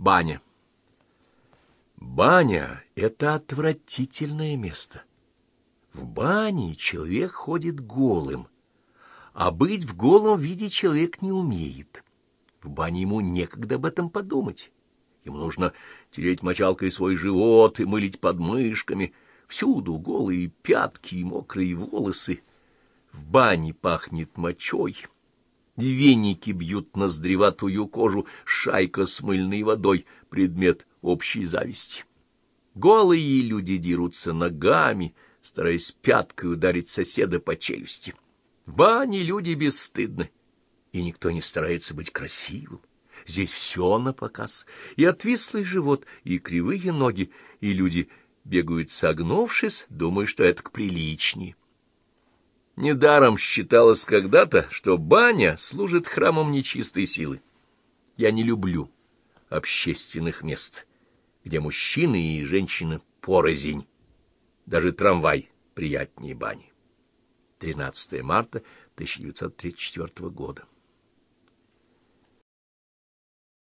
Баня. Баня — это отвратительное место. В бане человек ходит голым, а быть в голом виде человек не умеет. В бане ему некогда об этом подумать. Ему нужно тереть мочалкой свой живот и мылить подмышками. Всюду голые пятки и мокрые волосы. В бане пахнет мочой. Веники бьют ноздреватую кожу, шайка с мыльной водой — предмет общей зависти. Голые люди дерутся ногами, стараясь пяткой ударить соседа по челюсти. В бане люди бесстыдны, и никто не старается быть красивым. Здесь все на показ, и отвислый живот, и кривые ноги, и люди бегают согнувшись, думая, что это к приличнее. Недаром считалось когда-то, что баня служит храмом нечистой силы. Я не люблю общественных мест, где мужчины и женщины порознь. Даже трамвай приятнее бани. 13 марта 1934 года.